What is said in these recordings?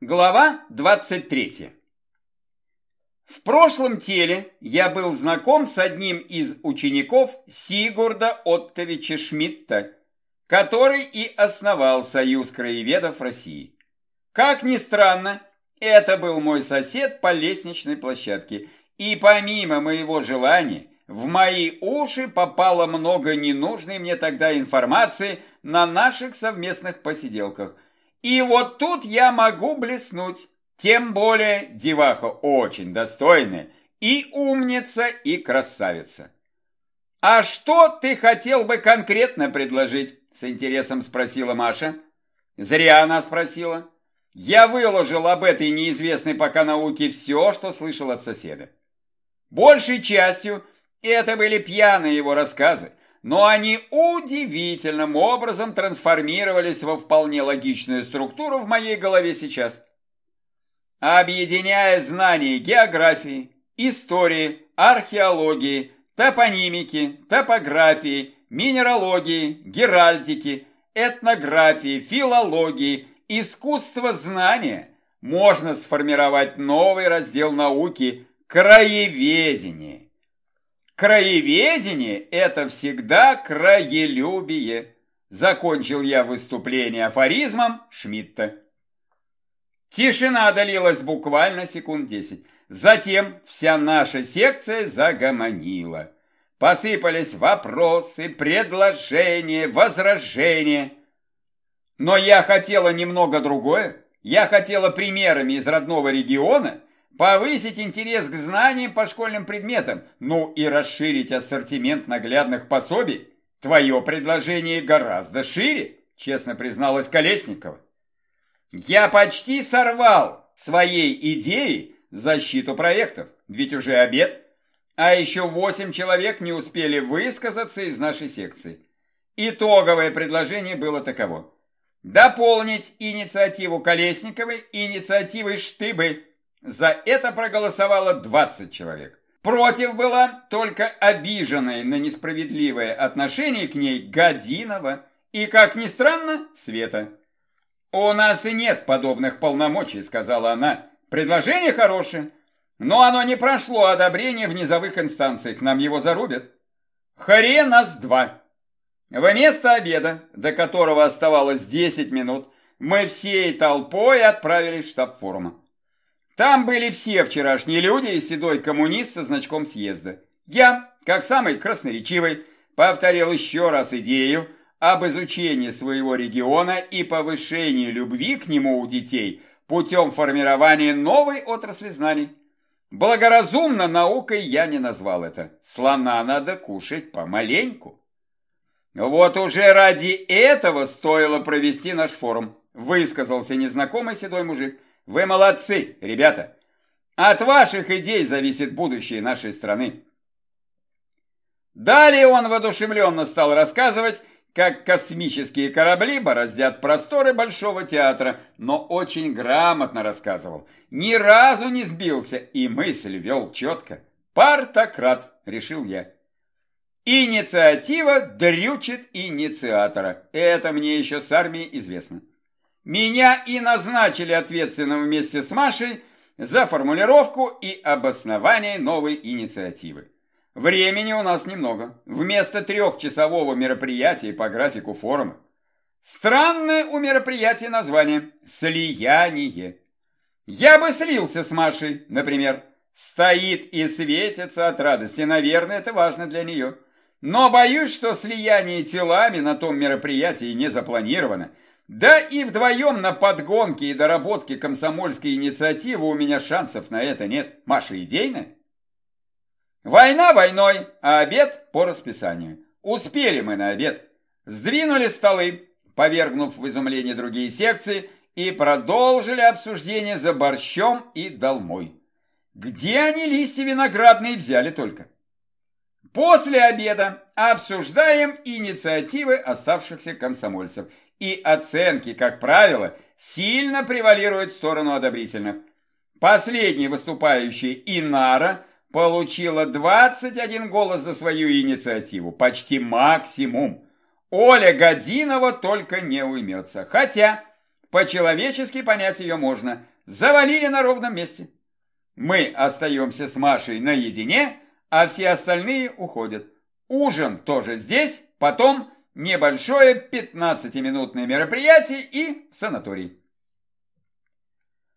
Глава 23. В прошлом теле я был знаком с одним из учеников Сигурда Оттовича Шмидта, который и основал Союз краеведов России. Как ни странно, это был мой сосед по лестничной площадке, и помимо моего желания, в мои уши попало много ненужной мне тогда информации на наших совместных посиделках – и вот тут я могу блеснуть. Тем более деваха очень достойная, и умница, и красавица. «А что ты хотел бы конкретно предложить?» С интересом спросила Маша. Зря она спросила. Я выложил об этой неизвестной пока науке все, что слышал от соседа. Большей частью это были пьяные его рассказы, но они удивительным образом трансформировались во вполне логичную структуру в моей голове сейчас. Объединяя знания географии, истории, археологии, топонимики, топографии, минералогии, геральдики, этнографии, филологии, искусства знания, можно сформировать новый раздел науки – краеведение. Краеведение – это всегда краелюбие. Закончил я выступление афоризмом Шмидта. Тишина долилась буквально секунд десять. Затем вся наша секция загомонила. Посыпались вопросы, предложения, возражения. Но я хотела немного другое. Я хотела примерами из родного региона повысить интерес к знаниям по школьным предметам, ну и расширить ассортимент наглядных пособий. Твое предложение гораздо шире, честно призналась Колесникова. Я почти сорвал своей идеей защиту проектов, ведь уже обед, а еще восемь человек не успели высказаться из нашей секции. Итоговое предложение было таково. Дополнить инициативу Колесниковой инициативой Штыбы за это проголосовало 20 человек. Против была только обиженная на несправедливое отношение к ней Годинова и, как ни странно, Света. «У нас и нет подобных полномочий», — сказала она. «Предложение хорошее, но оно не прошло одобрение в низовых инстанциях, нам его зарубят». «Хрен нас два!» Вместо обеда, до которого оставалось 10 минут, мы всей толпой отправились в штаб форума. Там были все вчерашние люди и седой коммунист со значком съезда. Я, как самый красноречивый, повторил еще раз идею об изучении своего региона и повышении любви к нему у детей путем формирования новой отрасли знаний. Благоразумно наукой я не назвал это. Слона надо кушать помаленьку. Вот уже ради этого стоило провести наш форум, высказался незнакомый седой мужик. Вы молодцы, ребята. От ваших идей зависит будущее нашей страны. Далее он воодушевленно стал рассказывать, как космические корабли бороздят просторы Большого театра, но очень грамотно рассказывал. Ни разу не сбился и мысль вел четко. «Партократ», — решил я. Инициатива дрючит инициатора. Это мне еще с армии известно. Меня и назначили ответственным вместе с Машей за формулировку и обоснование новой инициативы. Времени у нас немного. Вместо трехчасового мероприятия по графику форума. Странное у мероприятия название «Слияние». Я бы слился с Машей, например. Стоит и светится от радости, наверное, это важно для нее. Но боюсь, что слияние телами на том мероприятии не запланировано – да и вдвоем на подгонке и доработке комсомольской инициативы у меня шансов на это нет. Маша идейная? Война войной, а обед по расписанию. Успели мы на обед. Сдвинули столы, повергнув в изумление другие секции, и продолжили обсуждение за борщом и долмой. Где они листья виноградные взяли только? После обеда обсуждаем инициативы оставшихся комсомольцев – и оценки, как правило, сильно превалируют в сторону одобрительных. Последний выступающий Инара получила 21 голос за свою инициативу, почти максимум. Оля Годинова только не уймется, хотя По-человечески понять ее можно. Завалили на ровном месте. Мы остаемся с Машей наедине, а все остальные уходят. Ужин тоже здесь, потом небольшое 15-минутное мероприятие и санаторий.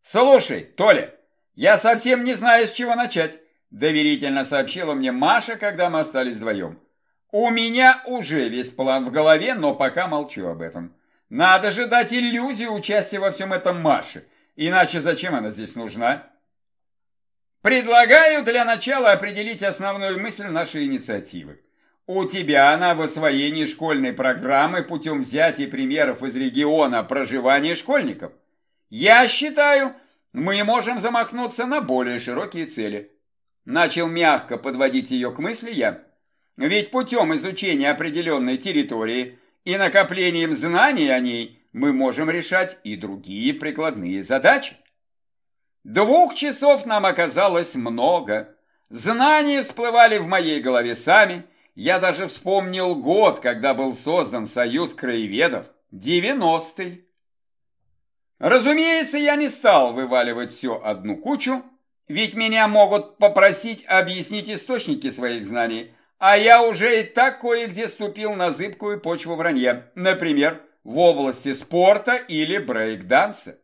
«Слушай, Толя, я совсем не знаю, с чего начать», доверительно сообщила мне Маша, когда мы остались вдвоем. «У меня уже весь план в голове, но пока молчу об этом. Надо же дать иллюзию участия во всем этом Маше, иначе зачем она здесь нужна?» Предлагаю для начала определить основную мысль нашей инициативы. У тебя она в освоении школьной программы путем взятия примеров из региона проживания школьников. Я считаю, мы можем замахнуться на более широкие цели. Начал мягко подводить ее к мысли я. Ведь путем изучения определенной территории и накоплением знаний о ней мы можем решать и другие прикладные задачи. Двух часов нам оказалось много. Знания всплывали в моей голове сами. Я даже вспомнил год, когда был создан Союз краеведов. Девяностый. Разумеется, я не стал вываливать все одну кучу, ведь меня могут попросить объяснить источники своих знаний, а я уже и так кое-где ступил на зыбкую почву вранья, например, в области спорта или брейк-данса.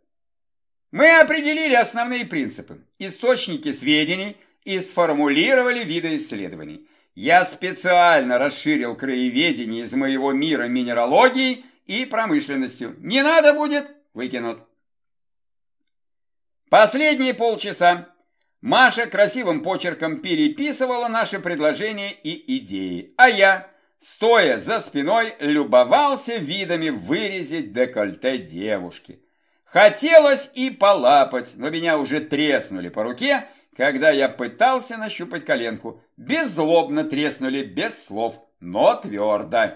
Мы определили основные принципы, источники сведений и сформулировали виды исследований. Я специально расширил краеведение из моего мира минералогии и промышленностью. Не надо будет, выкинут. Последние полчаса Маша красивым почерком переписывала наши предложения и идеи, а я, стоя за спиной, любовался видами вырезать декольте девушки. Хотелось и полапать, но меня уже треснули по руке, когда я пытался нащупать коленку. Беззлобно треснули, без слов, но твердо.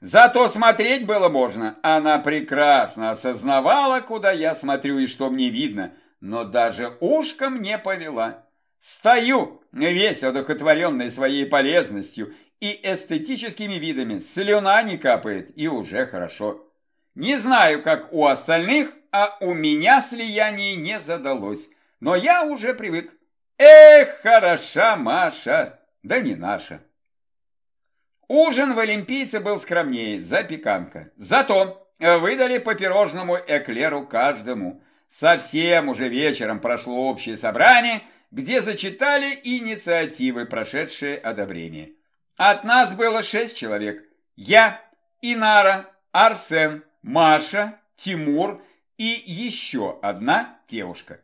Зато смотреть было можно. Она прекрасно осознавала, куда я смотрю и что мне видно, но даже ушком не повела. Стою, весь одухотворенный своей полезностью и эстетическими видами, слюна не капает, и уже хорошо. Не знаю, как у остальных, а у меня слияние не задалось. Но я уже привык. Эх, хороша Маша, да не наша. Ужин в Олимпийце был скромнее, запеканка. Зато выдали по пирожному эклеру каждому. Совсем уже вечером прошло общее собрание, где зачитали инициативы, прошедшие одобрение. От нас было шесть человек. Я, Инара, Арсен, Маша, Тимур и еще одна девушка.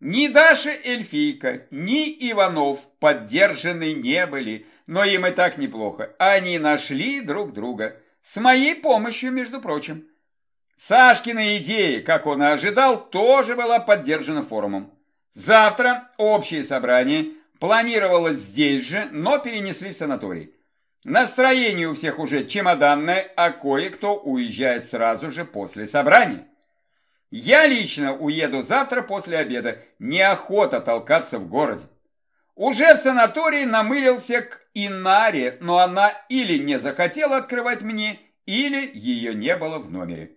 Ни Даша Эльфийка, ни Иванов поддержаны не были, но им и так неплохо. Они нашли друг друга. С моей помощью, между прочим. Сашкина идея, как он и ожидал, тоже была поддержана форумом. Завтра общее собрание планировалось здесь же, но перенесли в санаторий. Настроение у всех уже чемоданное, а кое-кто уезжает сразу же после собрания. Я лично уеду завтра после обеда. Неохота толкаться в городе. Уже в санатории намылился к Инаре, но она или не захотела открывать мне, или ее не было в номере.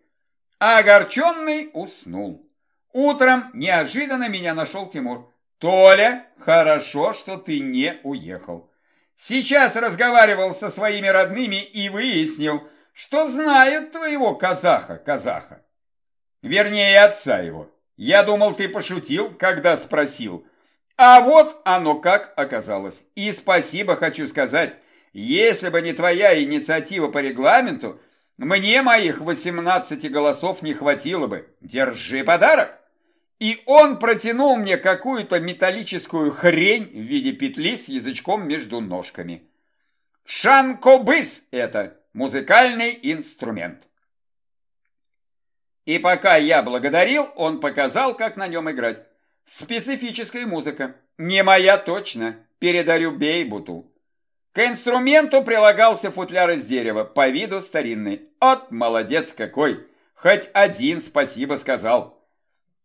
Огорченный уснул. Утром неожиданно меня нашел Тимур. «Толя, хорошо, что ты не уехал. Сейчас разговаривал со своими родными и выяснил, что знают твоего казаха-казаха. Вернее, отца его. Я думал, ты пошутил, когда спросил. А вот оно как оказалось. И спасибо хочу сказать. Если бы не твоя инициатива по регламенту, мне моих 18 голосов не хватило бы. Держи подарок. И он протянул мне какую-то металлическую хрень в виде петли с язычком между ножками. Шанкобыс это, музыкальный инструмент. И пока я благодарил, он показал, как на нем играть. Специфическая музыка. Не моя точно. Передарю Бейбуту. К инструменту прилагался футляр из дерева, по виду старинный. От молодец какой! Хоть один спасибо сказал.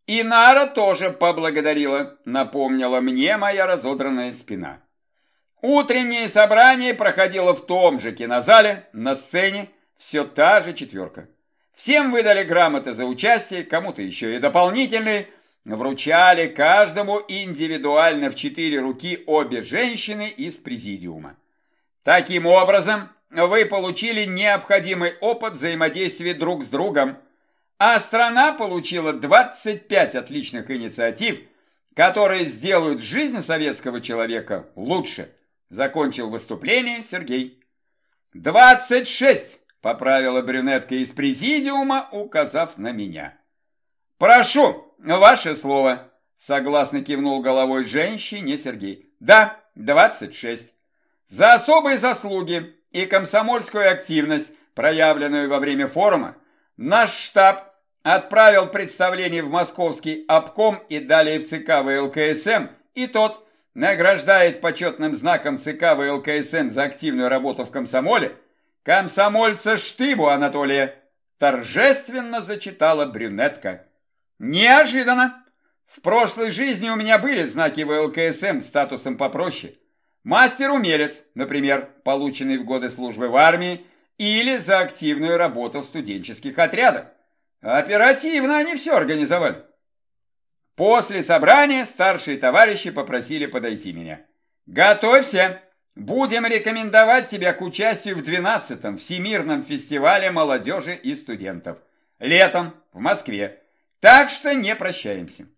И Нара тоже поблагодарила, напомнила мне моя разодранная спина. Утреннее собрание проходило в том же кинозале, на сцене, все та же четверка. Всем выдали грамоты за участие, кому-то еще и дополнительные. Вручали каждому индивидуально в четыре руки обе женщины из президиума. Таким образом, вы получили необходимый опыт взаимодействия друг с другом, а страна получила 25 отличных инициатив, которые сделают жизнь советского человека лучше. Закончил выступление Сергей. «Двадцать шесть!» – поправила брюнетка из президиума, указав на меня. «Прошу, ваше слово!» – согласно кивнул головой женщине Сергей. «Да, двадцать шесть. За особые заслуги и комсомольскую активность, проявленную во время форума, наш штаб отправил представление в московский обком и далее в ЦК ВЛКСМ, и тот – награждает почетным знаком ЦК ВЛКСМ за активную работу в комсомоле, комсомольца Штыбу Анатолия торжественно зачитала брюнетка. Неожиданно! В прошлой жизни у меня были знаки ВЛКСМ статусом попроще. Мастер-умелец, например, полученный в годы службы в армии или за активную работу в студенческих отрядах. Оперативно они все организовали. После собрания старшие товарищи попросили подойти меня. «Готовься! Будем рекомендовать тебя к участию в 12-м Всемирном фестивале молодежи и студентов. Летом в Москве. Так что не прощаемся».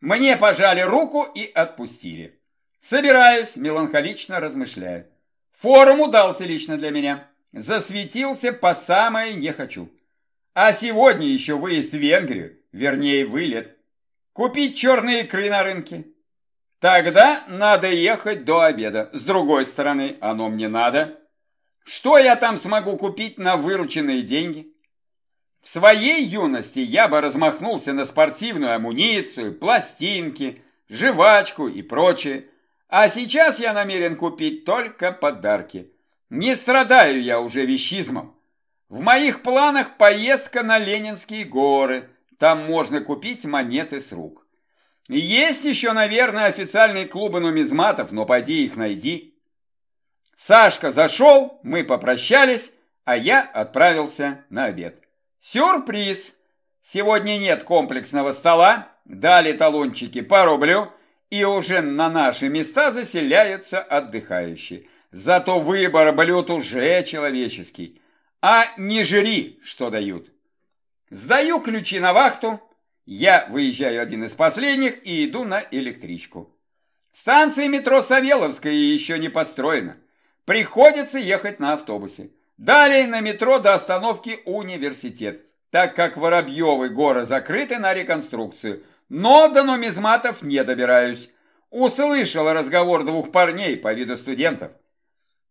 Мне пожали руку и отпустили. Собираюсь, меланхолично размышляя. Форум удался лично для меня. Засветился по самое не хочу. А сегодня еще выезд в Венгрию вернее вылет, купить черные икры на рынке. Тогда надо ехать до обеда. С другой стороны, оно мне надо. Что я там смогу купить на вырученные деньги? В своей юности я бы размахнулся на спортивную амуницию, пластинки, жвачку и прочее. А сейчас я намерен купить только подарки. Не страдаю я уже вещизмом. В моих планах поездка на Ленинские горы – там можно купить монеты с рук. Есть еще, наверное, официальные клубы нумизматов, но пойди их найди. Сашка зашел, мы попрощались, а я отправился на обед. Сюрприз! Сегодня нет комплексного стола, дали талончики по рублю, и уже на наши места заселяются отдыхающие. Зато выбор блюд уже человеческий. А не жри, что дают. Сдаю ключи на вахту. Я выезжаю один из последних и иду на электричку. Станция метро Савеловская еще не построена. Приходится ехать на автобусе. Далее на метро до остановки Университет, так как Воробьевы горы закрыты на реконструкцию. Но до нумизматов не добираюсь. Услышал разговор двух парней по виду студентов.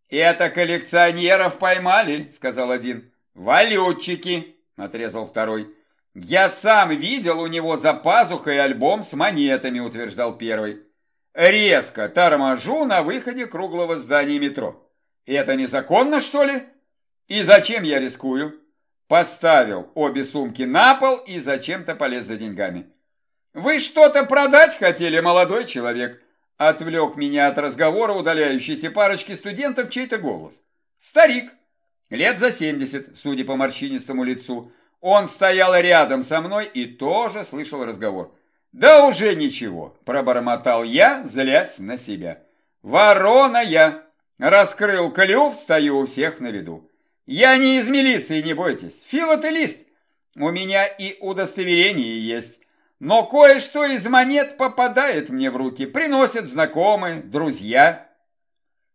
«Это коллекционеров поймали», — сказал один. «Валютчики», отрезал второй. «Я сам видел у него за пазухой альбом с монетами», утверждал первый. «Резко торможу на выходе круглого здания метро. Это незаконно, что ли? И зачем я рискую?» Поставил обе сумки на пол и зачем-то полез за деньгами. «Вы что-то продать хотели, молодой человек?» Отвлек меня от разговора удаляющейся парочки студентов чей-то голос. «Старик, Лет за семьдесят, судя по морщинистому лицу. Он стоял рядом со мной и тоже слышал разговор. «Да уже ничего», – пробормотал я, злясь на себя. «Ворона я!» Раскрыл клюв, стою у всех на виду. «Я не из милиции, не бойтесь. Филателист. У меня и удостоверение есть. Но кое-что из монет попадает мне в руки. Приносят знакомые, друзья».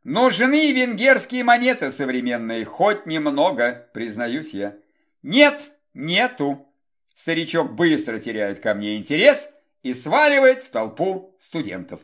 Нужны венгерские монеты современные, хоть немного, признаюсь я. Нет, нету. Старичок быстро теряет ко мне интерес и сваливает в толпу студентов.